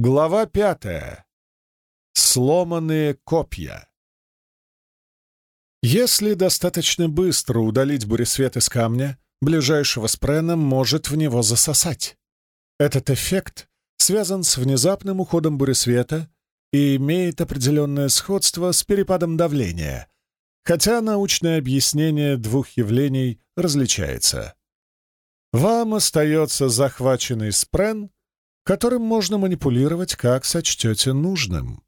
Глава пятая. Сломанные копья. Если достаточно быстро удалить буресвет из камня, ближайшего спрена может в него засосать. Этот эффект связан с внезапным уходом буресвета и имеет определенное сходство с перепадом давления, хотя научное объяснение двух явлений различается. Вам остается захваченный спрен, которым можно манипулировать, как сочтете нужным.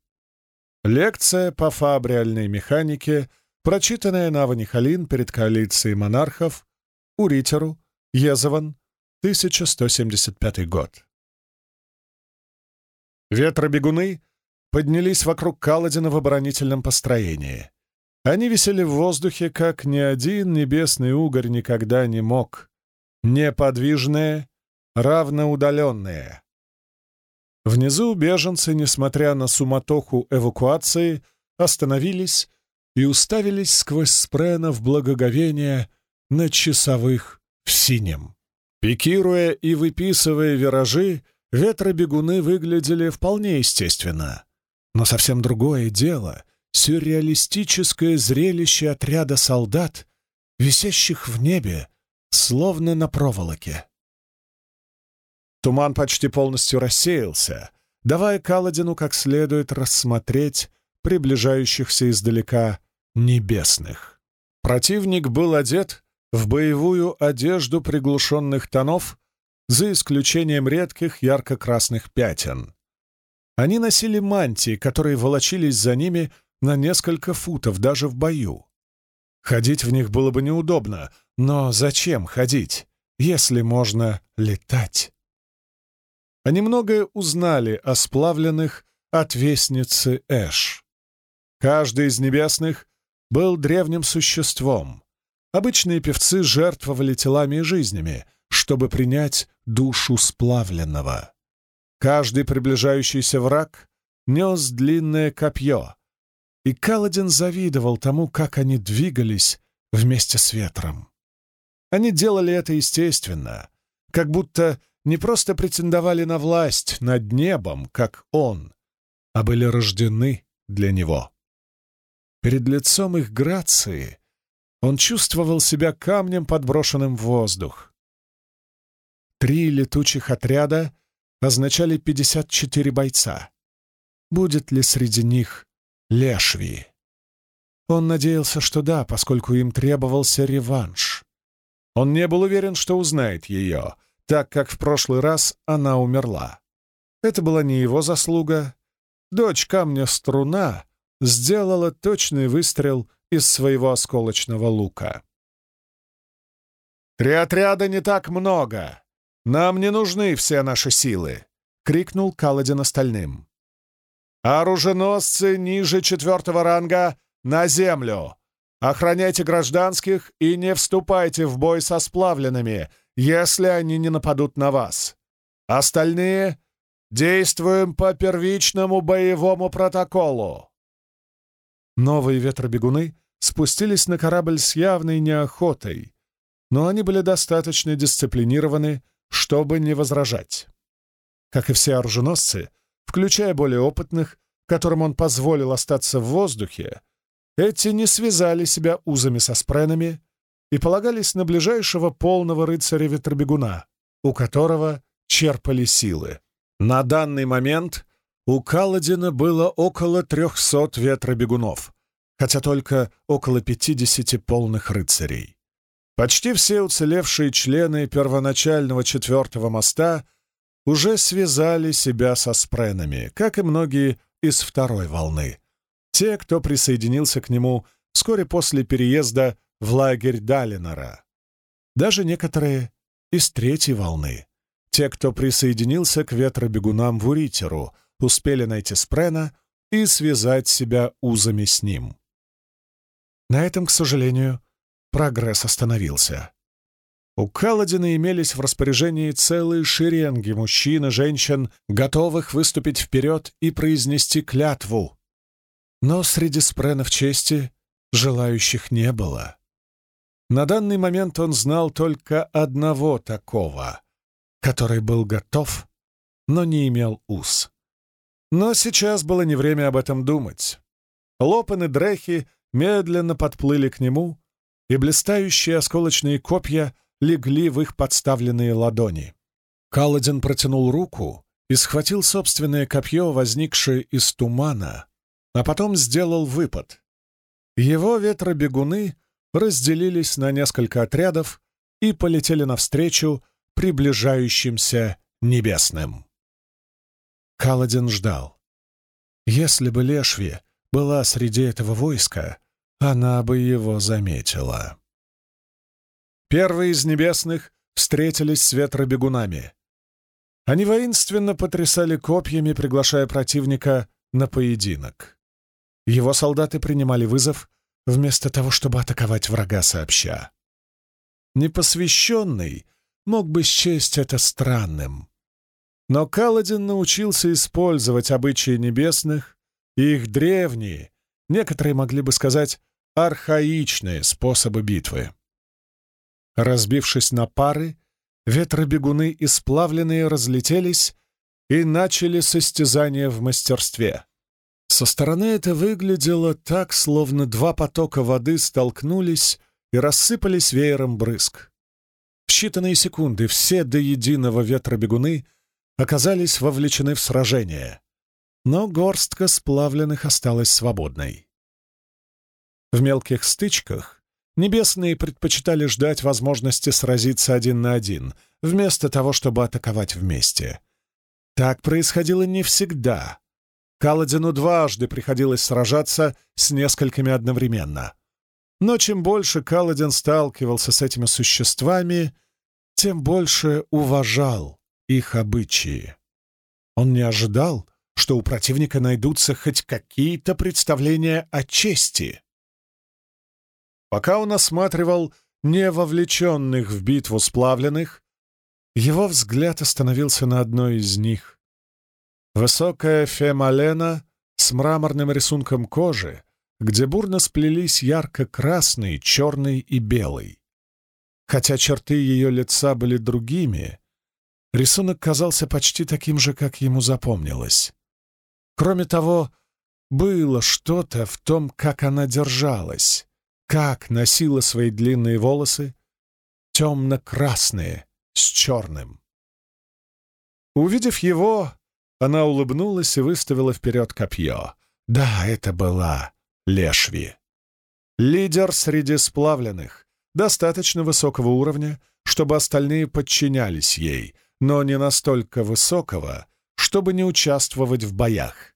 Лекция по фабриальной механике, прочитанная на Ванихалин перед коалицией монархов, Уритеру, Езован, 1175 год. Ветробегуны поднялись вокруг Каладина в оборонительном построении. Они висели в воздухе, как ни один небесный угорь никогда не мог. Неподвижные, равноудаленные. Внизу беженцы, несмотря на суматоху эвакуации, остановились и уставились сквозь спрена в благоговение на часовых в синем. Пикируя и выписывая виражи, ветробегуны выглядели вполне естественно. Но совсем другое дело — сюрреалистическое зрелище отряда солдат, висящих в небе, словно на проволоке. Туман почти полностью рассеялся, давая Каладину как следует рассмотреть приближающихся издалека небесных. Противник был одет в боевую одежду приглушенных тонов, за исключением редких ярко-красных пятен. Они носили мантии, которые волочились за ними на несколько футов даже в бою. Ходить в них было бы неудобно, но зачем ходить, если можно летать? Они многое узнали о сплавленных от вестницы Эш. Каждый из небесных был древним существом. Обычные певцы жертвовали телами и жизнями, чтобы принять душу сплавленного. Каждый приближающийся враг нес длинное копье, и Каладин завидовал тому, как они двигались вместе с ветром. Они делали это естественно, как будто не просто претендовали на власть над небом, как он, а были рождены для него. Перед лицом их грации он чувствовал себя камнем, подброшенным в воздух. Три летучих отряда означали 54 бойца. Будет ли среди них Лешви? Он надеялся, что да, поскольку им требовался реванш. Он не был уверен, что узнает ее, так как в прошлый раз она умерла. Это была не его заслуга. Дочь камня Струна сделала точный выстрел из своего осколочного лука. «Три отряда не так много. Нам не нужны все наши силы!» — крикнул Каладин остальным. «Оруженосцы ниже четвертого ранга на землю! Охраняйте гражданских и не вступайте в бой со сплавленными, если они не нападут на вас. Остальные действуем по первичному боевому протоколу!» Новые ветробегуны спустились на корабль с явной неохотой, но они были достаточно дисциплинированы, чтобы не возражать. Как и все оруженосцы, включая более опытных, которым он позволил остаться в воздухе, эти не связали себя узами со спренами и полагались на ближайшего полного рыцаря-ветробегуна, у которого черпали силы. На данный момент у Каладина было около трехсот ветробегунов, хотя только около пятидесяти полных рыцарей. Почти все уцелевшие члены первоначального четвертого моста уже связали себя со спренами, как и многие из второй волны. Те, кто присоединился к нему вскоре после переезда в лагерь Далинора. Даже некоторые из третьей волны. Те, кто присоединился к ветробегунам в Уритеру, успели найти Спрена и связать себя узами с ним. На этом, к сожалению, прогресс остановился. У Каладина имелись в распоряжении целые шеренги мужчин и женщин, готовых выступить вперед и произнести клятву. Но среди спренов чести желающих не было. На данный момент он знал только одного такого, который был готов, но не имел уз. Но сейчас было не время об этом думать. Лопен и дрехи медленно подплыли к нему, и блистающие осколочные копья легли в их подставленные ладони. Каладин протянул руку и схватил собственное копье, возникшее из тумана, а потом сделал выпад. Его ветробегуны разделились на несколько отрядов и полетели навстречу приближающимся небесным. Каладин ждал. Если бы Лешви была среди этого войска, она бы его заметила. Первые из небесных встретились с ветробегунами. Они воинственно потрясали копьями, приглашая противника на поединок. Его солдаты принимали вызов, вместо того, чтобы атаковать врага сообща. Непосвященный мог бы счесть это странным, но Каладин научился использовать обычаи небесных и их древние, некоторые могли бы сказать, архаичные способы битвы. Разбившись на пары, ветробегуны и сплавленные разлетелись и начали состязание в мастерстве. Со стороны это выглядело так, словно два потока воды столкнулись и рассыпались веером брызг. В считанные секунды все до единого ветробегуны — оказались вовлечены в сражение, но горстка сплавленных осталась свободной. В мелких стычках небесные предпочитали ждать возможности сразиться один на один, вместо того, чтобы атаковать вместе. Так происходило не всегда. Каладину дважды приходилось сражаться с несколькими одновременно. Но чем больше Каладин сталкивался с этими существами, тем больше уважал их обычаи. Он не ожидал, что у противника найдутся хоть какие-то представления о чести. Пока он осматривал невовлеченных в битву сплавленных, его взгляд остановился на одной из них. Высокая фемалена с мраморным рисунком кожи, где бурно сплелись ярко-красный, черный и белый. Хотя черты ее лица были другими, Рисунок казался почти таким же, как ему запомнилось. Кроме того, было что-то в том, как она держалась, как носила свои длинные волосы, темно-красные, с черным. Увидев его, она улыбнулась и выставила вперед копье. Да, это была Лешви. Лидер среди сплавленных, достаточно высокого уровня, чтобы остальные подчинялись ей — но не настолько высокого, чтобы не участвовать в боях.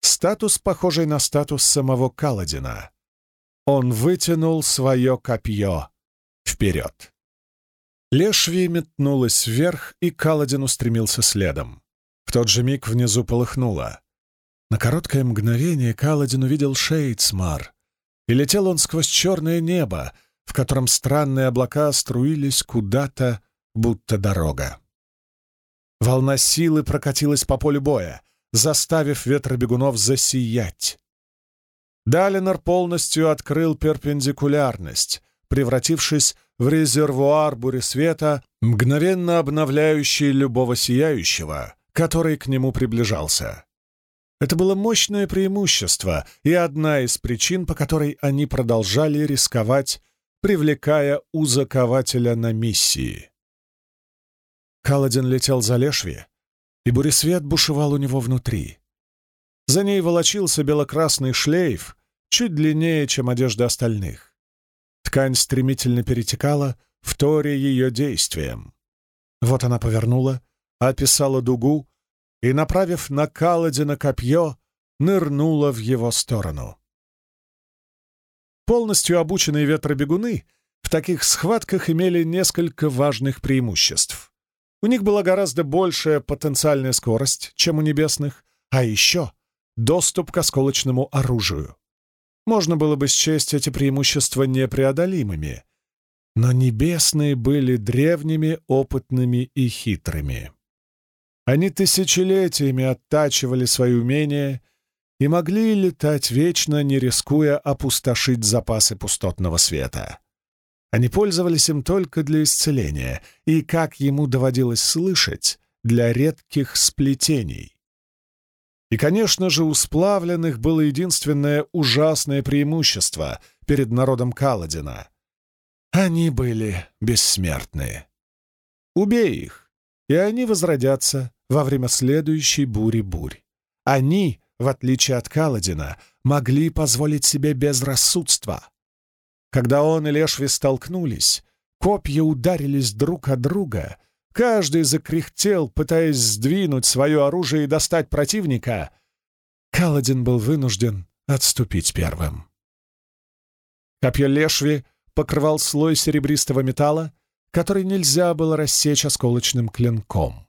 Статус, похожий на статус самого Каладина. Он вытянул свое копье вперед. Лешви метнулась вверх, и Каладин устремился следом. Тот же миг внизу полыхнуло. На короткое мгновение Каладин увидел Шейдсмар, и летел он сквозь черное небо, в котором странные облака струились куда-то, будто дорога. Волна силы прокатилась по полю боя, заставив ветробегунов засиять. Далинор полностью открыл перпендикулярность, превратившись в резервуар бури света, мгновенно обновляющий любого сияющего, который к нему приближался. Это было мощное преимущество и одна из причин, по которой они продолжали рисковать, привлекая узакователя на миссии. Каладин летел за Лешви, и буресвет бушевал у него внутри. За ней волочился белокрасный шлейф, чуть длиннее, чем одежда остальных. Ткань стремительно перетекала, в торе ее действием. Вот она повернула, описала дугу и, направив на Каладина копье, нырнула в его сторону. Полностью обученные ветробегуны в таких схватках имели несколько важных преимуществ. У них была гораздо большая потенциальная скорость, чем у небесных, а еще доступ к осколочному оружию. Можно было бы счесть эти преимущества непреодолимыми, но небесные были древними, опытными и хитрыми. Они тысячелетиями оттачивали свои умения и могли летать вечно, не рискуя опустошить запасы пустотного света. Они пользовались им только для исцеления и, как ему доводилось слышать, для редких сплетений. И, конечно же, у сплавленных было единственное ужасное преимущество перед народом Каладина. Они были бессмертны. Убей их, и они возродятся во время следующей бури-бурь. Они, в отличие от Каладина, могли позволить себе безрассудство. Когда он и Лешви столкнулись, копья ударились друг от друга, каждый закряхтел, пытаясь сдвинуть свое оружие и достать противника. Каладин был вынужден отступить первым. Копье Лешви покрывал слой серебристого металла, который нельзя было рассечь осколочным клинком.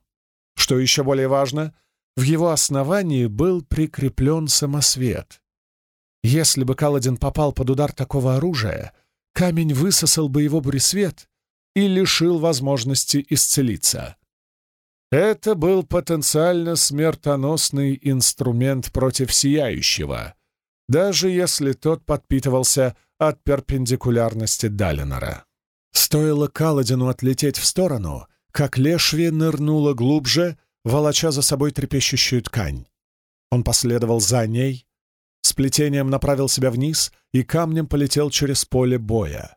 Что еще более важно, в его основании был прикреплен самосвет. Если бы Каладин попал под удар такого оружия, камень высосал бы его буресвет и лишил возможности исцелиться. Это был потенциально смертоносный инструмент против Сияющего, даже если тот подпитывался от перпендикулярности Далинора. Стоило Каладину отлететь в сторону, как Лешви нырнула глубже, волоча за собой трепещущую ткань. Он последовал за ней, сплетением направил себя вниз и камнем полетел через поле боя.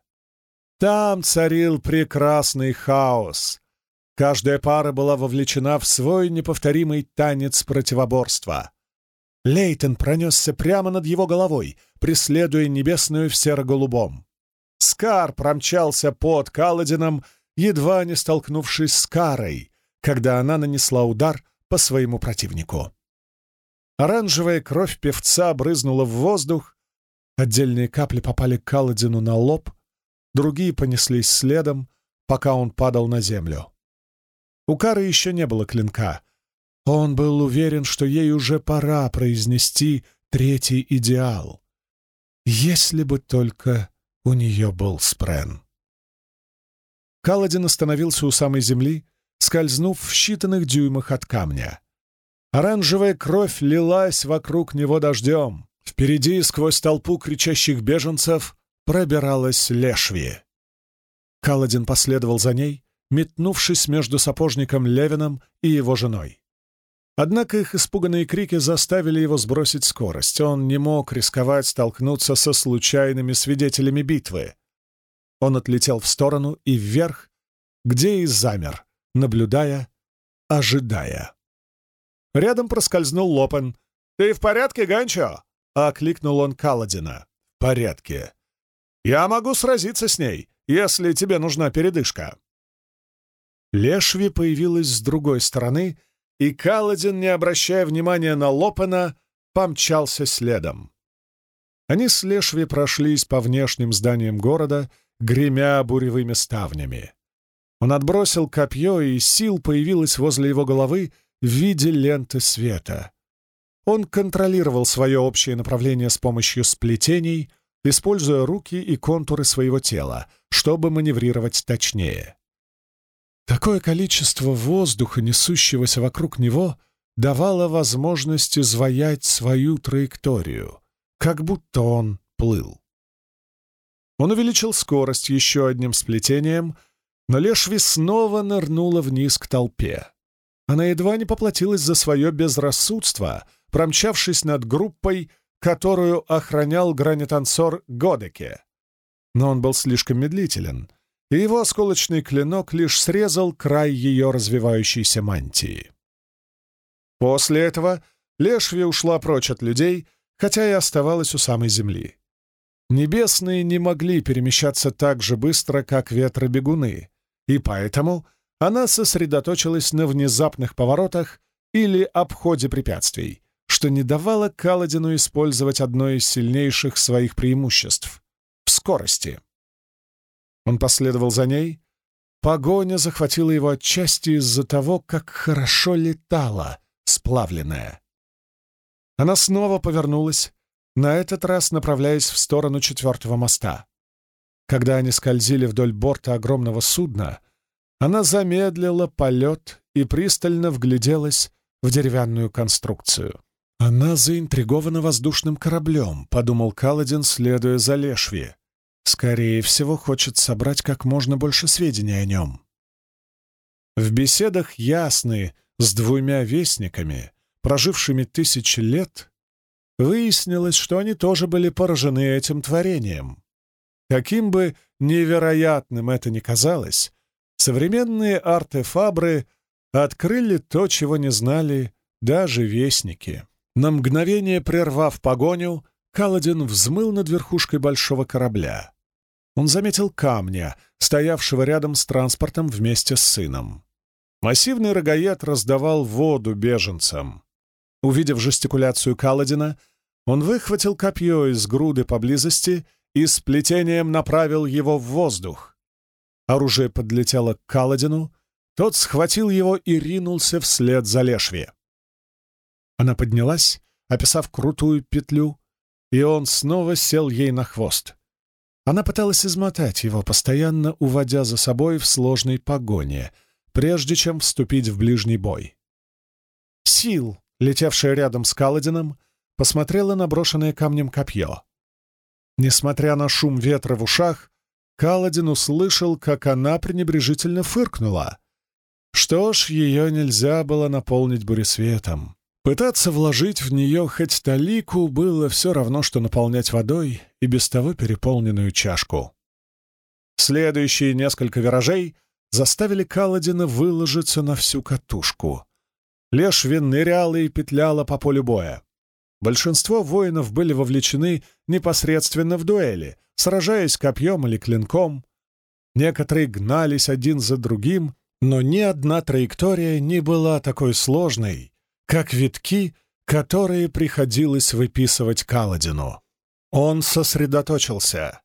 Там царил прекрасный хаос. Каждая пара была вовлечена в свой неповторимый танец противоборства. Лейтон пронесся прямо над его головой, преследуя небесную в серо-голубом. Скар промчался под Каладином, едва не столкнувшись с Карой, когда она нанесла удар по своему противнику. Оранжевая кровь певца брызнула в воздух, отдельные капли попали к Каладину на лоб, другие понеслись следом, пока он падал на землю. У Кары еще не было клинка. Он был уверен, что ей уже пора произнести третий идеал. Если бы только у нее был спрен. Каладин остановился у самой земли, скользнув в считанных дюймах от камня. Оранжевая кровь лилась вокруг него дождем. Впереди, сквозь толпу кричащих беженцев, пробиралась Лешви. Каладин последовал за ней, метнувшись между сапожником Левином и его женой. Однако их испуганные крики заставили его сбросить скорость. Он не мог рисковать столкнуться со случайными свидетелями битвы. Он отлетел в сторону и вверх, где и замер, наблюдая, ожидая. Рядом проскользнул Лопен. «Ты в порядке, Ганчо?» — окликнул он Каладина. «В порядке. Я могу сразиться с ней, если тебе нужна передышка». Лешви появилась с другой стороны и Каладин, не обращая внимания на Лопена, помчался следом. Они с Лешви прошлись по внешним зданиям города, гремя буревыми ставнями. Он отбросил копье, и сил появилась возле его головы в виде ленты света. Он контролировал свое общее направление с помощью сплетений, используя руки и контуры своего тела, чтобы маневрировать точнее. Такое количество воздуха, несущегося вокруг него, давало возможность изваять свою траекторию, как будто он плыл. Он увеличил скорость еще одним сплетением, но Лешви снова нырнула вниз к толпе. Она едва не поплатилась за свое безрассудство, промчавшись над группой, которую охранял гранитанцор Годеке. Но он был слишком медлителен — и его осколочный клинок лишь срезал край ее развивающейся мантии. После этого Лешви ушла прочь от людей, хотя и оставалась у самой земли. Небесные не могли перемещаться так же быстро, как ветробегуны, и поэтому она сосредоточилась на внезапных поворотах или обходе препятствий, что не давало Каладину использовать одно из сильнейших своих преимуществ — в скорости. Он последовал за ней. Погоня захватила его отчасти из-за того, как хорошо летала сплавленная. Она снова повернулась, на этот раз направляясь в сторону четвертого моста. Когда они скользили вдоль борта огромного судна, она замедлила полет и пристально вгляделась в деревянную конструкцию. «Она заинтригована воздушным кораблем», — подумал Каладин, следуя за Лешви. Скорее всего, хочет собрать как можно больше сведений о нем. В беседах ясны с двумя вестниками прожившими тысячи лет, выяснилось, что они тоже были поражены этим творением. Каким бы невероятным это ни казалось, современные артефабры открыли то, чего не знали даже вестники. На мгновение прервав погоню, Каладин взмыл над верхушкой большого корабля. Он заметил камня, стоявшего рядом с транспортом вместе с сыном. Массивный рогаед раздавал воду беженцам. Увидев жестикуляцию Каладина, он выхватил копье из груды поблизости и с плетением направил его в воздух. Оружие подлетело к Каладину, тот схватил его и ринулся вслед за Лешви. Она поднялась, описав крутую петлю, и он снова сел ей на хвост. Она пыталась измотать его, постоянно уводя за собой в сложной погоне, прежде чем вступить в ближний бой. Сил, летевшая рядом с Каладином, посмотрела на брошенное камнем копье. Несмотря на шум ветра в ушах, Каладин услышал, как она пренебрежительно фыркнула. Что ж, ее нельзя было наполнить буресветом. Пытаться вложить в нее хоть талику было все равно, что наполнять водой и без того переполненную чашку. Следующие несколько виражей заставили Каладина выложиться на всю катушку. Лешвин ныряла и петляла по полю боя. Большинство воинов были вовлечены непосредственно в дуэли, сражаясь копьем или клинком. Некоторые гнались один за другим, но ни одна траектория не была такой сложной, как витки, которые приходилось выписывать Каладину. Он сосредоточился.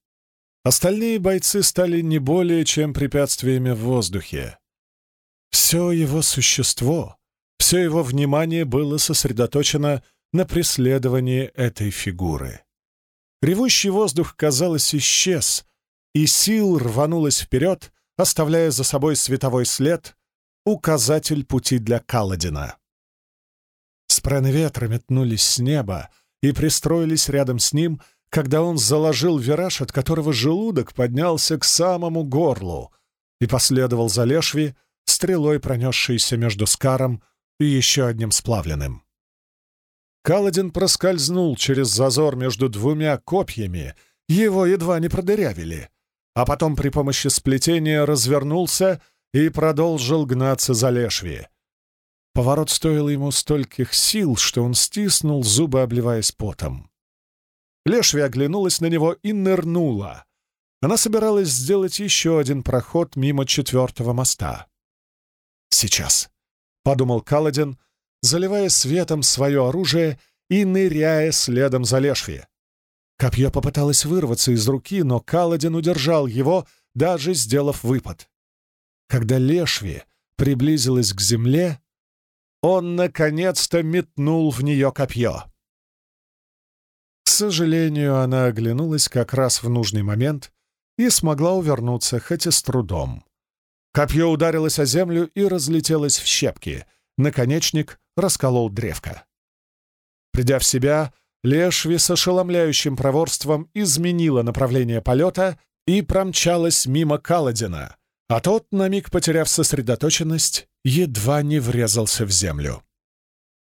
Остальные бойцы стали не более чем препятствиями в воздухе. Все его существо, все его внимание было сосредоточено на преследовании этой фигуры. Ревущий воздух, казалось, исчез, и сил рванулась вперед, оставляя за собой световой след, указатель пути для Каладина. Спрены ветра метнулись с неба и пристроились рядом с ним, когда он заложил вираж, от которого желудок поднялся к самому горлу и последовал за Лешви, стрелой пронесшейся между Скаром и еще одним сплавленным. Каладин проскользнул через зазор между двумя копьями, его едва не продырявили, а потом при помощи сплетения развернулся и продолжил гнаться за Лешви. Поворот стоил ему стольких сил, что он стиснул зубы, обливаясь потом. Лешви оглянулась на него и нырнула. Она собиралась сделать еще один проход мимо четвертого моста. «Сейчас», — подумал Каладин, заливая светом свое оружие и ныряя следом за Лешви. Копье попыталось вырваться из руки, но Каладин удержал его, даже сделав выпад. Когда Лешви приблизилась к земле, он наконец-то метнул в нее копье. К сожалению, она оглянулась как раз в нужный момент и смогла увернуться, хоть и с трудом. Копье ударилось о землю и разлетелось в щепки. Наконечник расколол древко. Придя в себя, Лешви с ошеломляющим проворством изменила направление полета и промчалась мимо Каладина, а тот, на миг потеряв сосредоточенность, едва не врезался в землю.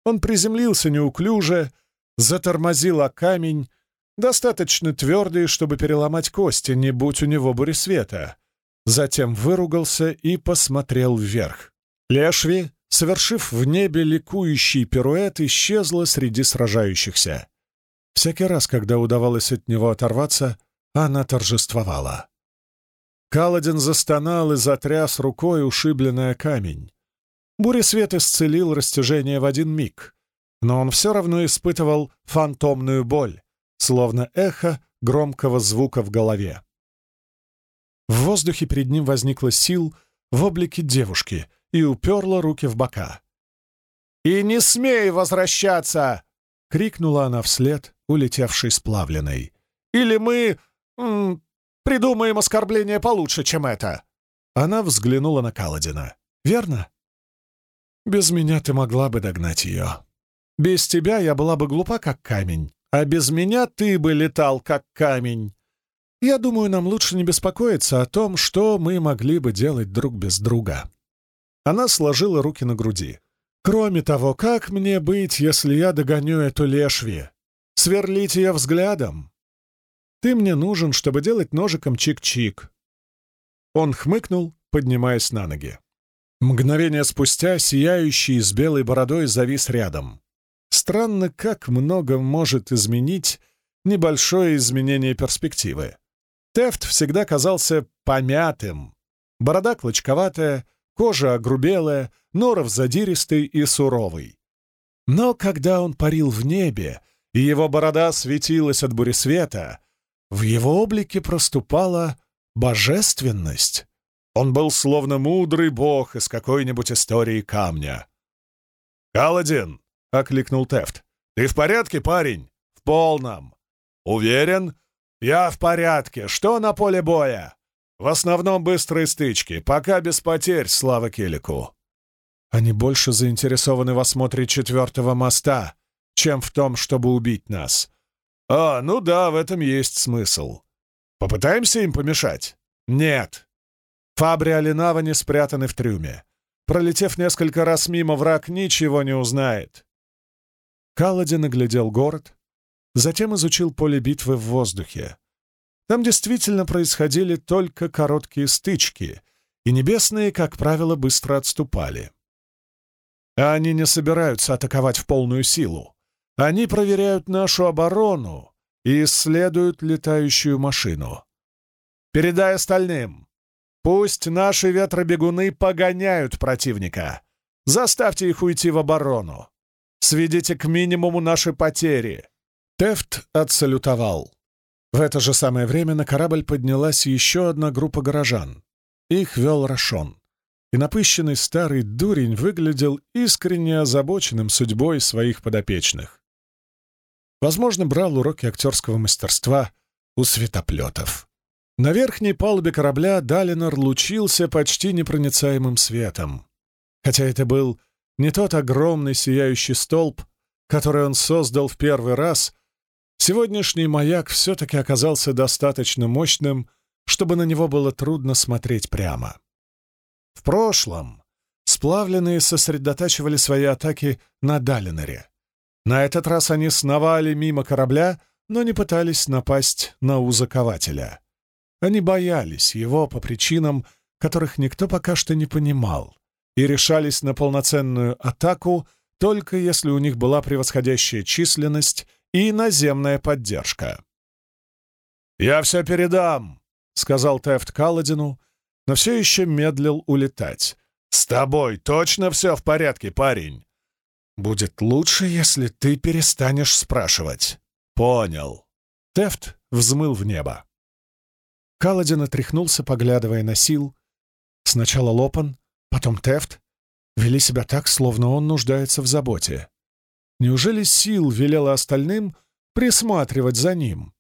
Он приземлился неуклюже, затормозил о камень, достаточно твердый, чтобы переломать кости, не будь у него буресвета. Затем выругался и посмотрел вверх. Лешви, совершив в небе ликующий пируэт, исчезла среди сражающихся. Всякий раз, когда удавалось от него оторваться, она торжествовала. Каладин застонал и затряс рукой ушибленная камень. Буресвет исцелил растяжение в один миг, но он все равно испытывал фантомную боль, словно эхо громкого звука в голове. В воздухе перед ним возникла сил в облике девушки и уперла руки в бока. «И не смей возвращаться!» — крикнула она вслед, улетевшей сплавленной. «Или мы м, придумаем оскорбление получше, чем это!» Она взглянула на Каладина. «Верно?» Без меня ты могла бы догнать ее. Без тебя я была бы глупа, как камень, а без меня ты бы летал, как камень. Я думаю, нам лучше не беспокоиться о том, что мы могли бы делать друг без друга». Она сложила руки на груди. Кроме того, как мне быть, если я догоню эту лешви? Сверлить ее взглядом? Ты мне нужен, чтобы делать ножиком чик-чик». Он хмыкнул, поднимаясь на ноги. Мгновение спустя сияющий с белой бородой завис рядом. Странно, как много может изменить небольшое изменение перспективы. Тефт всегда казался помятым. Борода клочковатая, кожа огрубелая, норов задиристый и суровый. Но когда он парил в небе, и его борода светилась от буресвета, в его облике проступала божественность. Он был словно мудрый бог из какой-нибудь истории камня. «Каладин!» — окликнул Тефт. «Ты в порядке, парень?» «В полном!» «Уверен?» «Я в порядке. Что на поле боя?» «В основном быстрые стычки, пока без потерь, слава Келику». «Они больше заинтересованы в осмотре четвертого моста, чем в том, чтобы убить нас». «А, ну да, в этом есть смысл. Попытаемся им помешать?» «Нет». Фабри Алинава не спрятаны в трюме. Пролетев несколько раз мимо, враг ничего не узнает. Каладин оглядел город, затем изучил поле битвы в воздухе. Там действительно происходили только короткие стычки, и небесные, как правило, быстро отступали. А они не собираются атаковать в полную силу. Они проверяют нашу оборону и исследуют летающую машину. Передай остальным. Пусть наши ветробегуны погоняют противника. Заставьте их уйти в оборону. Сведите к минимуму наши потери. Тефт отсалютовал. В это же самое время на корабль поднялась еще одна группа горожан. Их вел Рашон. И напыщенный старый дурень выглядел искренне озабоченным судьбой своих подопечных. Возможно, брал уроки актерского мастерства у светоплетов. На верхней палубе корабля Далинор лучился почти непроницаемым светом. Хотя это был не тот огромный сияющий столб, который он создал в первый раз, Сегодняшний маяк все-таки оказался достаточно мощным, чтобы на него было трудно смотреть прямо. В прошлом сплавленные сосредотачивали свои атаки на Далинере. На этот раз они сновали мимо корабля, но не пытались напасть на узакователя. Они боялись его по причинам, которых никто пока что не понимал, и решались на полноценную атаку только если у них была превосходящая численность и наземная поддержка. «Я все передам», — сказал Тефт Каладину, но все еще медлил улетать. «С тобой точно все в порядке, парень?» «Будет лучше, если ты перестанешь спрашивать». «Понял». Тефт взмыл в небо. Каладин отряхнулся, поглядывая на сил. Сначала Лопан, потом Тефт вели себя так, словно он нуждается в заботе. Неужели Сил велела остальным присматривать за ним?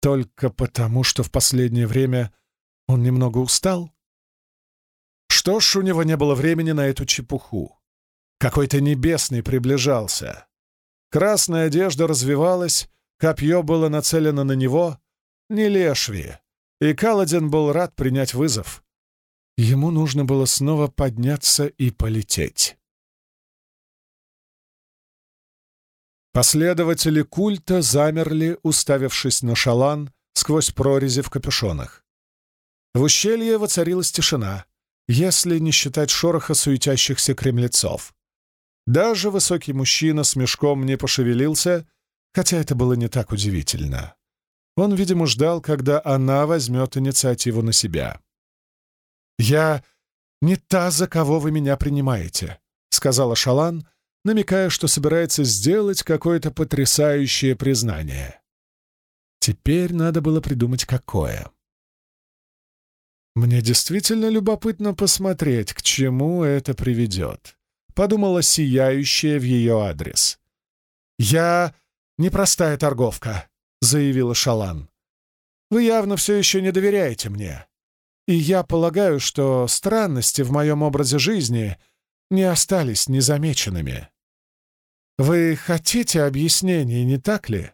Только потому, что в последнее время он немного устал? Что ж, у него не было времени на эту чепуху. Какой-то небесный приближался. Красная одежда развивалась, копье было нацелено на него, не Лешви, и Каладин был рад принять вызов. Ему нужно было снова подняться и полететь. Последователи культа замерли, уставившись на шалан сквозь прорези в капюшонах. В ущелье воцарилась тишина, если не считать шороха суетящихся кремлецов. Даже высокий мужчина с мешком не пошевелился, хотя это было не так удивительно. Он, видимо, ждал, когда она возьмет инициативу на себя. «Я не та, за кого вы меня принимаете», — сказала Шалан, намекая, что собирается сделать какое-то потрясающее признание. Теперь надо было придумать, какое. «Мне действительно любопытно посмотреть, к чему это приведет», — подумала сияющая в ее адрес. «Я непростая торговка», — заявила Шалан. «Вы явно все еще не доверяете мне. И я полагаю, что странности в моем образе жизни не остались незамеченными. Вы хотите объяснений, не так ли?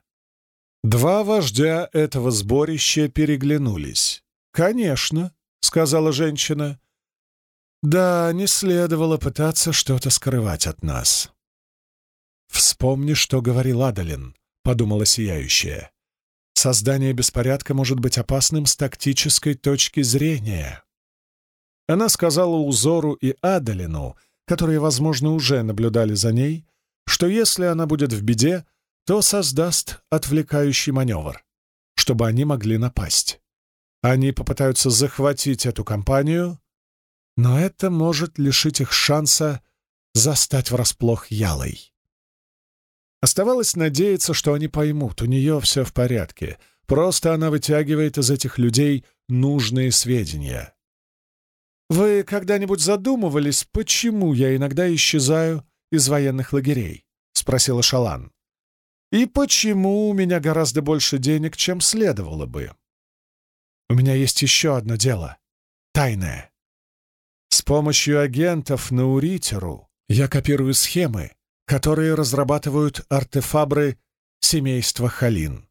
Два вождя этого сборища переглянулись. «Конечно», — сказала женщина. Да, не следовало пытаться что-то скрывать от нас. «Вспомни, что говорил Адалин», — подумала сияющая. «Создание беспорядка может быть опасным с тактической точки зрения». Она сказала Узору и Адалину, которые, возможно, уже наблюдали за ней, что если она будет в беде, то создаст отвлекающий маневр, чтобы они могли напасть. Они попытаются захватить эту компанию, но это может лишить их шанса застать врасплох Ялой. Оставалось надеяться, что они поймут, у нее все в порядке, просто она вытягивает из этих людей нужные сведения. «Вы когда-нибудь задумывались, почему я иногда исчезаю из военных лагерей?» — спросила Шалан. «И почему у меня гораздо больше денег, чем следовало бы?» «У меня есть еще одно дело. Тайное. С помощью агентов на Уритеру я копирую схемы, которые разрабатывают артефабры семейства Халин.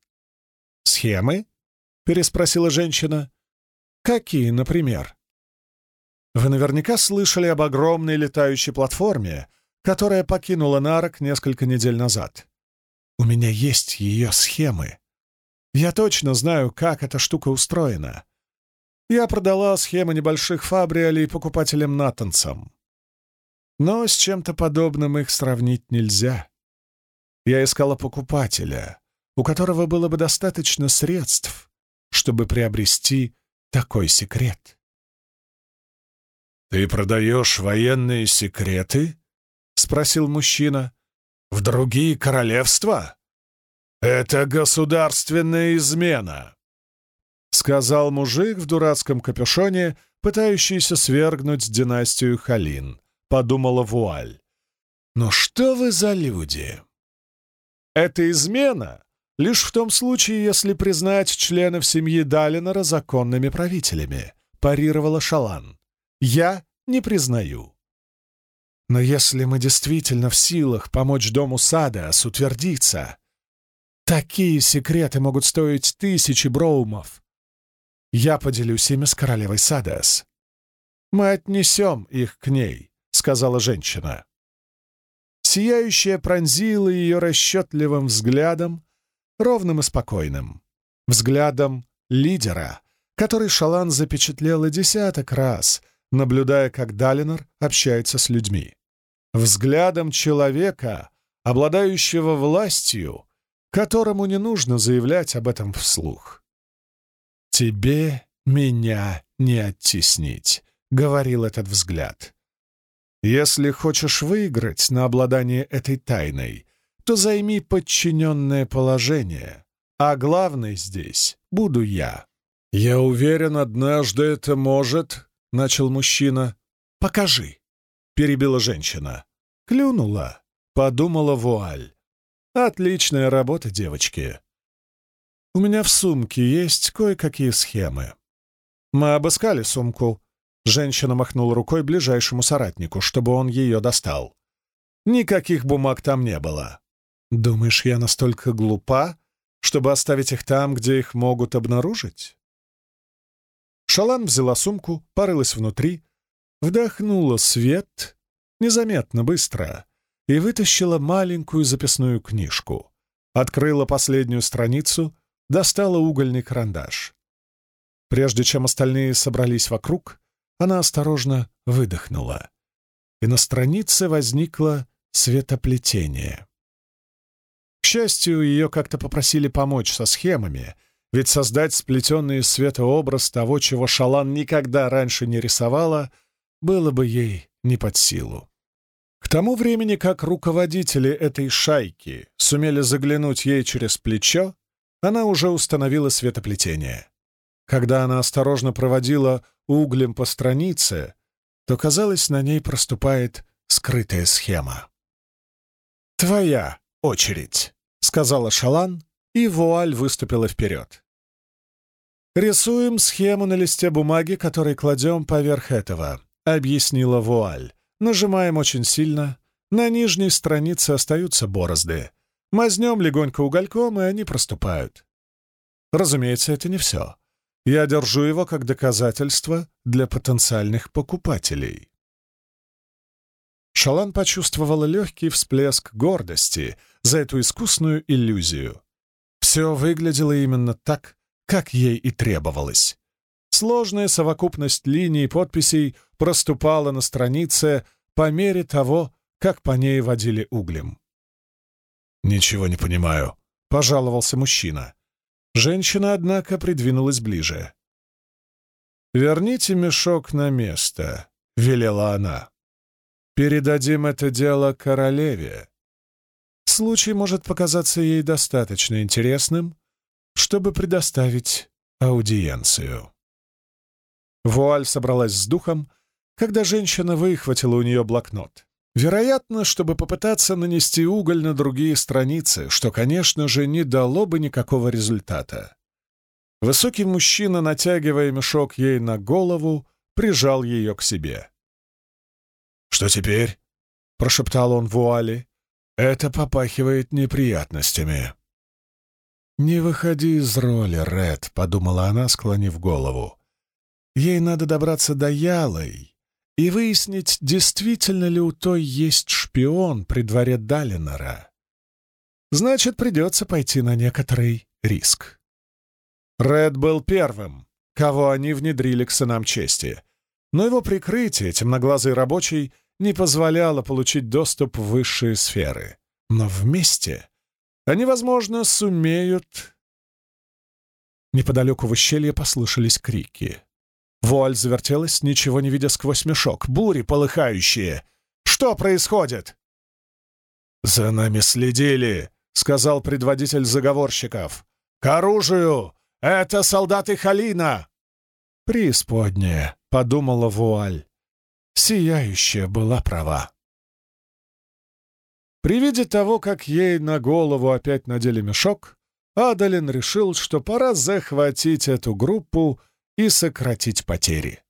«Схемы?» — переспросила женщина. «Какие, например?» Вы наверняка слышали об огромной летающей платформе, которая покинула Нарок несколько недель назад. У меня есть ее схемы. Я точно знаю, как эта штука устроена. Я продала схемы небольших фабриолей покупателям-натанцам. Но с чем-то подобным их сравнить нельзя. Я искала покупателя, у которого было бы достаточно средств, чтобы приобрести такой секрет. «Ты продаешь военные секреты?» — спросил мужчина. «В другие королевства? Это государственная измена!» сказал мужик в дурацком капюшоне, пытающийся свергнуть династию Халин, подумала Вуаль. «Но что вы за люди?» «Это измена лишь в том случае, если признать членов семьи Далинора законными правителями», парировала Шалан. «Я не признаю». «Но если мы действительно в силах помочь дому Садас утвердиться, такие секреты могут стоить тысячи броумов, я поделюсь ими с королевой Садас. Мы отнесем их к ней, — сказала женщина. Сияющая пронзила ее расчетливым взглядом, ровным и спокойным. Взглядом лидера, который Шалан запечатлела десяток раз, наблюдая, как Далинор общается с людьми. Взглядом человека, обладающего властью, которому не нужно заявлять об этом вслух. «Тебе меня не оттеснить», — говорил этот взгляд. «Если хочешь выиграть на обладание этой тайной, то займи подчиненное положение, а главный здесь буду я». «Я уверен, однажды это может...» — начал мужчина. «Покажи», — перебила женщина. Клюнула, подумала вуаль. «Отличная работа, девочки. У меня в сумке есть кое-какие схемы. Мы обыскали сумку. Женщина махнула рукой ближайшему соратнику, чтобы он ее достал. Никаких бумаг там не было. Думаешь, я настолько глупа, чтобы оставить их там, где их могут обнаружить? Шалан взяла сумку, порылась внутри, вдохнула свет, незаметно, быстро, и вытащила маленькую записную книжку. Открыла последнюю страницу достала угольный карандаш. Прежде чем остальные собрались вокруг, она осторожно выдохнула, и на странице возникло светоплетение. К счастью, ее как-то попросили помочь со схемами, ведь создать сплетенный из света образ того, чего Шалан никогда раньше не рисовала, было бы ей не под силу. К тому времени, как руководители этой шайки сумели заглянуть ей через плечо, она уже установила светоплетение. Когда она осторожно проводила углем по странице, то, казалось, на ней проступает скрытая схема. «Твоя очередь», — сказала Шалан, и вуаль выступила вперед. «Рисуем схему на листе бумаги, который кладем поверх этого», — объяснила вуаль. Нажимаем очень сильно. На нижней странице остаются борозды. Мазнем легонько угольком, и они проступают. Разумеется, это не все. Я держу его как доказательство для потенциальных покупателей. Шалан почувствовала легкий всплеск гордости за эту искусную иллюзию. Все выглядело именно так, как ей и требовалось. Сложная совокупность линий и подписей проступала на странице по мере того, как по ней водили углем. «Ничего не понимаю», — пожаловался мужчина. Женщина, однако, придвинулась ближе. «Верните мешок на место», — велела она. «Передадим это дело королеве. Случай может показаться ей достаточно интересным, чтобы предоставить аудиенцию». Вуаль собралась с духом, когда женщина выхватила у нее блокнот. Вероятно, чтобы попытаться нанести уголь на другие страницы, что, конечно же, не дало бы никакого результата. Высокий мужчина, натягивая мешок ей на голову, прижал ее к себе. «Что теперь?» — прошептал он вуали. «Это попахивает неприятностями». «Не выходи из роли, Ред», — подумала она, склонив голову. «Ей надо добраться до Ялой, и выяснить, действительно ли у той есть шпион при дворе Далинора. Значит, придется пойти на некоторый риск. Ред был первым, кого они внедрили к сынам чести, но его прикрытие, темноглазый рабочий, не позволяло получить доступ в высшие сферы. Но вместе они, возможно, сумеют... Неподалеку в ущелье послышались крики. Вуаль завертелась, ничего не видя сквозь мешок. Бури полыхающие. Что происходит? «За нами следили», — сказал предводитель заговорщиков. «К оружию! Это солдаты Халина!» «Преисподняя», — подумала Вуаль. Сияющая была права. При виде того, как ей на голову опять надели мешок, Адалин решил, что пора захватить эту группу и сократить потери.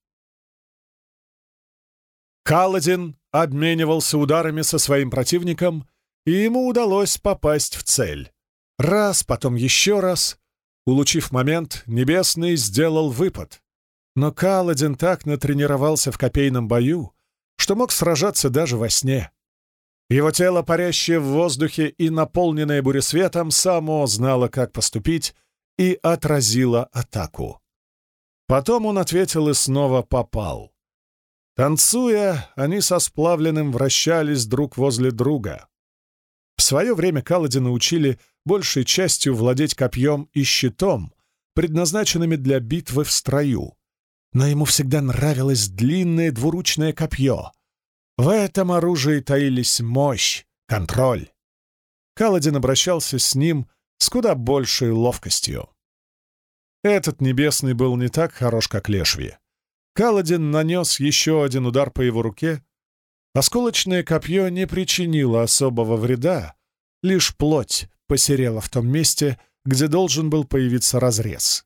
Каладин обменивался ударами со своим противником, и ему удалось попасть в цель. Раз, потом еще раз. Улучив момент, Небесный сделал выпад. Но Каладин так натренировался в копейном бою, что мог сражаться даже во сне. Его тело, парящее в воздухе и наполненное буресветом, само знало, как поступить, и отразило атаку. Потом он ответил и снова попал. Танцуя, они со сплавленным вращались друг возле друга. В свое время Каладина учили большей частью владеть копьем и щитом, предназначенными для битвы в строю. Но ему всегда нравилось длинное двуручное копье. В этом оружии таились мощь, контроль. Каладин обращался с ним с куда большей ловкостью. Этот небесный был не так хорош, как Лешви. Каладин нанес еще один удар по его руке. Осколочное копье не причинило особого вреда, лишь плоть посерела в том месте, где должен был появиться разрез.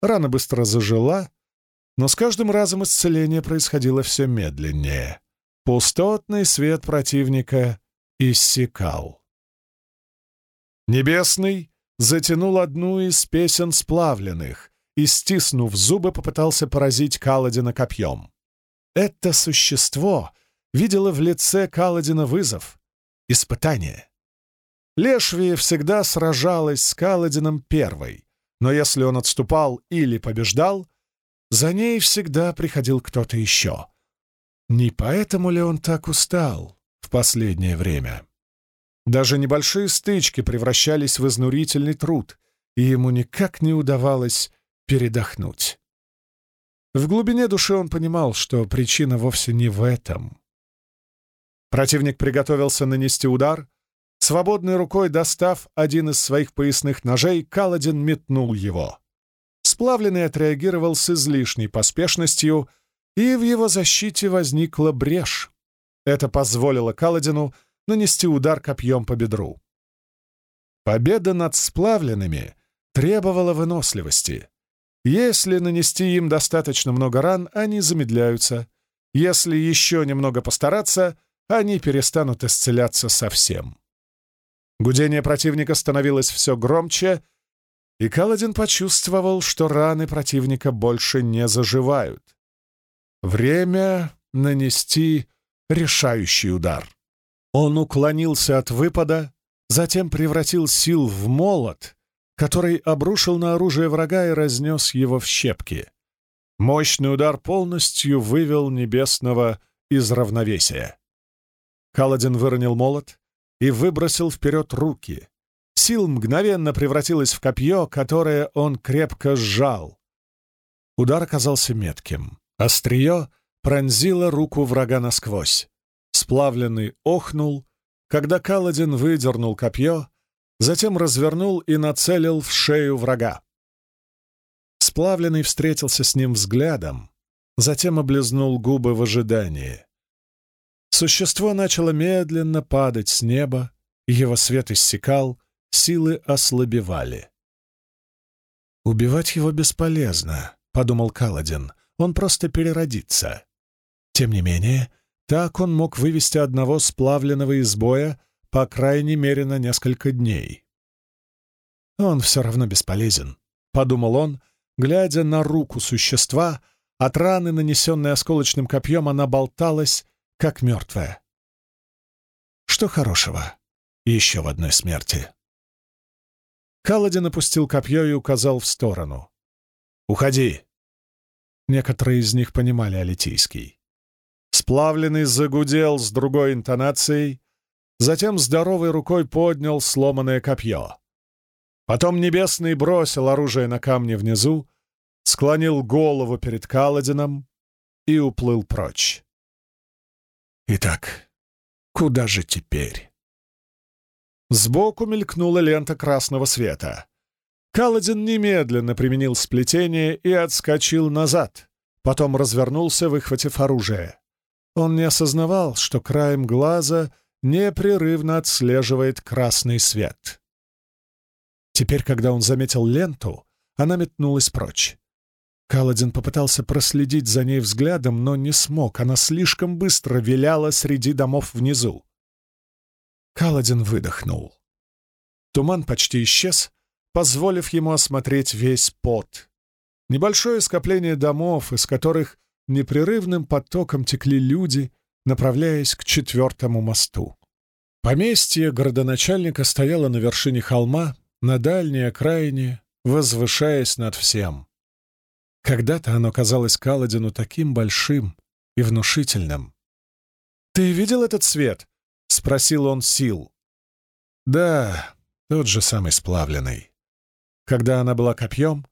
Рана быстро зажила, но с каждым разом исцеление происходило все медленнее. Пустотный свет противника иссякал. Небесный затянул одну из песен сплавленных и, стиснув зубы, попытался поразить Каладина копьем. Это существо видело в лице Каладина вызов, испытание. Лешвия всегда сражалась с Каладином первой, но если он отступал или побеждал, за ней всегда приходил кто-то еще. Не поэтому ли он так устал в последнее время? Даже небольшие стычки превращались в изнурительный труд, и ему никак не удавалось передохнуть. В глубине души он понимал, что причина вовсе не в этом. Противник приготовился нанести удар. Свободной рукой достав один из своих поясных ножей, Каладин метнул его. Сплавленный отреагировал с излишней поспешностью, и в его защите возникла брешь. Это позволило Каладину нанести удар копьем по бедру. Победа над сплавленными требовала выносливости. Если нанести им достаточно много ран, они замедляются. Если еще немного постараться, они перестанут исцеляться совсем. Гудение противника становилось все громче, и Каладин почувствовал, что раны противника больше не заживают. Время нанести решающий удар. Он уклонился от выпада, затем превратил сил в молот, который обрушил на оружие врага и разнес его в щепки. Мощный удар полностью вывел Небесного из равновесия. Каладин выронил молот и выбросил вперед руки. Сил мгновенно превратилась в копье, которое он крепко сжал. Удар оказался метким. Острие пронзило руку врага насквозь. Сплавленный охнул, когда Каладин выдернул копье, затем развернул и нацелил в шею врага. Сплавленный встретился с ним взглядом, затем облизнул губы в ожидании. Существо начало медленно падать с неба, его свет иссякал, силы ослабевали. «Убивать его бесполезно», — подумал Каладин, — «он просто переродится». Тем не менее, так он мог вывести одного сплавленного из боя по крайней мере на несколько дней. «Он все равно бесполезен», — подумал он, глядя на руку существа, от раны, нанесенной осколочным копьем, она болталась, как мертвая. Что хорошего еще в одной смерти? Каладин опустил копье и указал в сторону. «Уходи!» Некоторые из них понимали алитийский. Сплавленный загудел с другой интонацией, затем здоровой рукой поднял сломанное копье. Потом Небесный бросил оружие на камни внизу, склонил голову перед Каладином и уплыл прочь. Итак, куда же теперь? Сбоку мелькнула лента красного света. Каладин немедленно применил сплетение и отскочил назад, потом развернулся, выхватив оружие. Он не осознавал, что краем глаза непрерывно отслеживает красный свет. Теперь, когда он заметил ленту, она метнулась прочь. Каладин попытался проследить за ней взглядом, но не смог, она слишком быстро виляла среди домов внизу. Каладин выдохнул. Туман почти исчез, позволив ему осмотреть весь пот. Небольшое скопление домов, из которых непрерывным потоком текли люди, направляясь к четвертому мосту. Поместье городоначальника стояло на вершине холма, на дальней окраине, возвышаясь над всем. Когда-то оно казалось Каладину таким большим и внушительным. «Ты видел этот свет?» — спросил он Сил. «Да, тот же самый сплавленный». Когда она была копьем,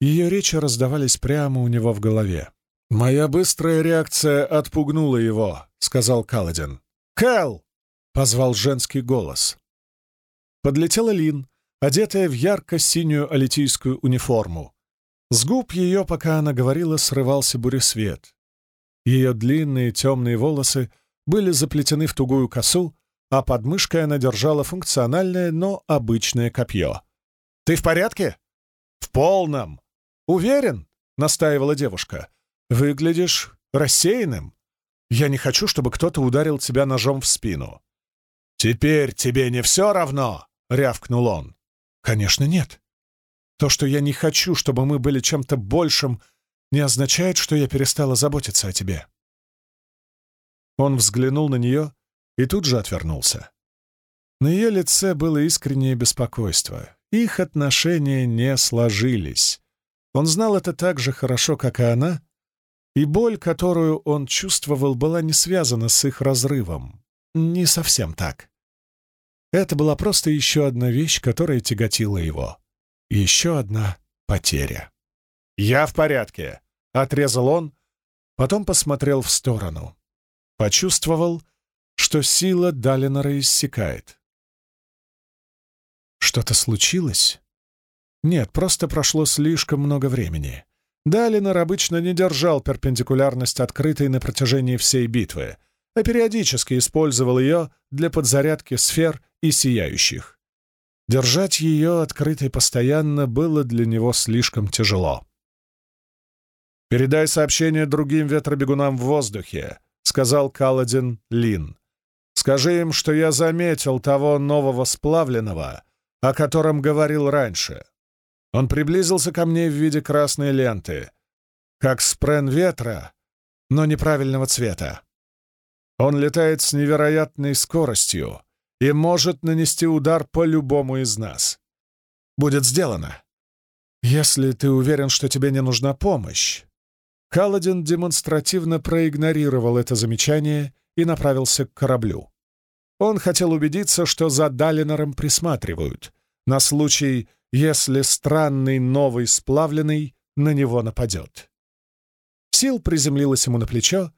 ее речи раздавались прямо у него в голове. «Моя быстрая реакция отпугнула его», — сказал Каладин. «Кэл!» — позвал женский голос. Подлетела Лин, одетая в ярко-синюю алитийскую униформу. С губ ее, пока она говорила, срывался буресвет. Ее длинные темные волосы были заплетены в тугую косу, а под мышкой она держала функциональное, но обычное копье. «Ты в порядке?» «В полном!» «Уверен?» — настаивала девушка. Выглядишь рассеянным. Я не хочу, чтобы кто-то ударил тебя ножом в спину». «Теперь тебе не все равно?» — рявкнул он. «Конечно, нет. То, что я не хочу, чтобы мы были чем-то большим, не означает, что я перестала заботиться о тебе». Он взглянул на нее и тут же отвернулся. На ее лице было искреннее беспокойство. Их отношения не сложились. Он знал это так же хорошо, как и она, и боль, которую он чувствовал, была не связана с их разрывом. Не совсем так. Это была просто еще одна вещь, которая тяготила его. Еще одна потеря. «Я в порядке», — отрезал он, потом посмотрел в сторону. Почувствовал, что сила Далинора иссякает. Что-то случилось? Нет, просто прошло слишком много времени. Далинор обычно не держал перпендикулярность открытой на протяжении всей битвы, а периодически использовал ее для подзарядки сфер и сияющих. Держать ее открытой постоянно было для него слишком тяжело. «Передай сообщение другим ветробегунам в воздухе», — сказал Каладин Лин. «Скажи им, что я заметил того нового сплавленного, о котором говорил раньше. Он приблизился ко мне в виде красной ленты, как спрен ветра, но неправильного цвета. Он летает с невероятной скоростью и может нанести удар по любому из нас. Будет сделано. Если ты уверен, что тебе не нужна помощь. Каладин демонстративно проигнорировал это замечание и направился к кораблю. Он хотел убедиться, что за Далинором присматривают, на случай, если странный новый сплавленный на него нападет. Сил приземлилась ему на плечо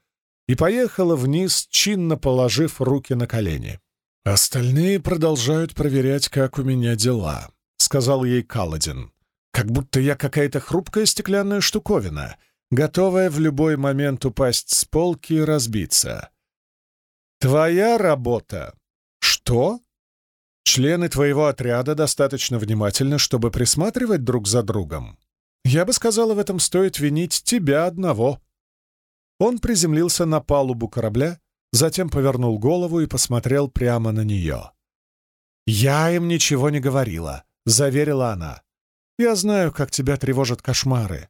и поехала вниз, чинно положив руки на колени. «Остальные продолжают проверять, как у меня дела», — сказал ей Каладин. «Как будто я какая-то хрупкая стеклянная штуковина, готовая в любой момент упасть с полки и разбиться. Твоя работа. Что? Члены твоего отряда достаточно внимательны, чтобы присматривать друг за другом. Я бы сказала, в этом стоит винить тебя одного. Он приземлился на палубу корабля, затем повернул голову и посмотрел прямо на нее. «Я им ничего не говорила», — заверила она. «Я знаю, как тебя тревожат кошмары.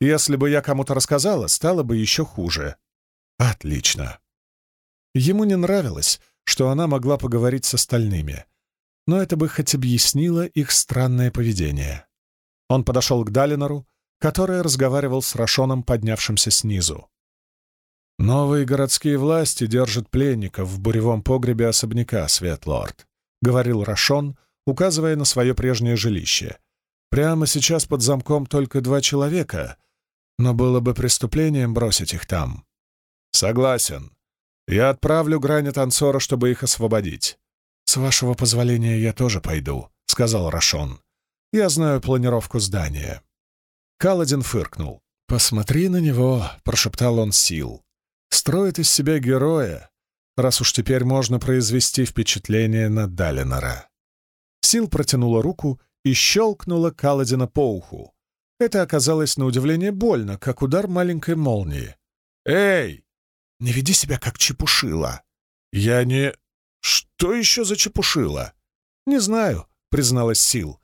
Если бы я кому-то рассказала, стало бы еще хуже». «Отлично». Ему не нравилось, что она могла поговорить с остальными, но это бы хоть объяснило их странное поведение. Он подошел к Далинору, который разговаривал с Рашоном, поднявшимся снизу. «Новые городские власти держат пленников в буревом погребе особняка, Светлорд», — говорил Рашон, указывая на свое прежнее жилище. «Прямо сейчас под замком только два человека, но было бы преступлением бросить их там». «Согласен. Я отправлю грани танцора, чтобы их освободить». «С вашего позволения я тоже пойду», — сказал Рашон. «Я знаю планировку здания». Каладин фыркнул. «Посмотри на него», — прошептал он сил строит из себя героя, раз уж теперь можно произвести впечатление на Далинора. Сил протянула руку и щелкнула Каладина по уху. Это оказалось на удивление больно, как удар маленькой молнии. «Эй! Не веди себя как чепушила!» «Я не...» «Что еще за чепушила?» «Не знаю», — призналась Сил.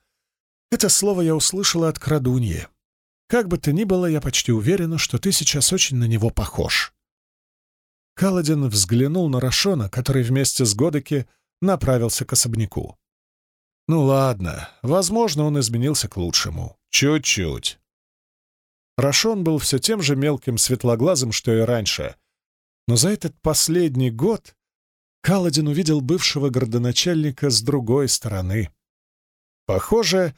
«Это слово я услышала от крадуньи. Как бы то ни было, я почти уверена, что ты сейчас очень на него похож». Каладин взглянул на Рашона, который вместе с Годеки направился к особняку. Ну ладно, возможно, он изменился к лучшему. Чуть-чуть. Рашон был все тем же мелким светлоглазым, что и раньше. Но за этот последний год Каладин увидел бывшего городоначальника с другой стороны. Похоже,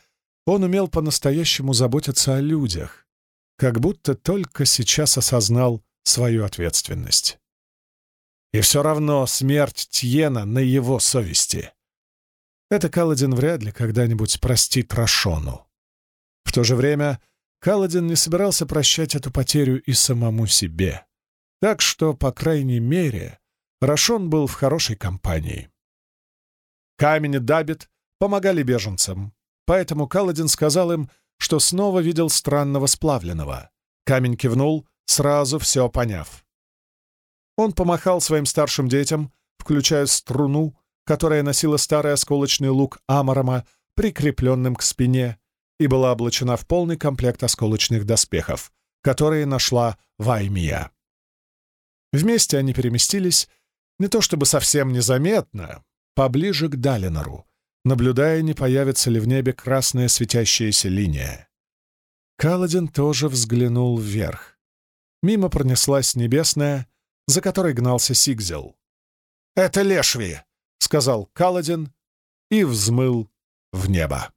он умел по-настоящему заботиться о людях, как будто только сейчас осознал свою ответственность. И все равно смерть Тьена на его совести. Это Каладин вряд ли когда-нибудь простит Рашону. В то же время Каладин не собирался прощать эту потерю и самому себе. Так что, по крайней мере, Рашон был в хорошей компании. Камень и Дабит помогали беженцам, поэтому Каладин сказал им, что снова видел странного сплавленного. Камень кивнул, сразу все поняв. Он помахал своим старшим детям, включая струну, которая носила старый осколочный лук Амарама, прикрепленным к спине, и была облачена в полный комплект осколочных доспехов, которые нашла Ваймия. Вместе они переместились, не то чтобы совсем незаметно, поближе к Далинору, наблюдая, не появится ли в небе красная светящаяся линия. Каладин тоже взглянул вверх. Мимо пронеслась небесная, за которой гнался Сигзел. «Это Лешви», — сказал Каладин и взмыл в небо.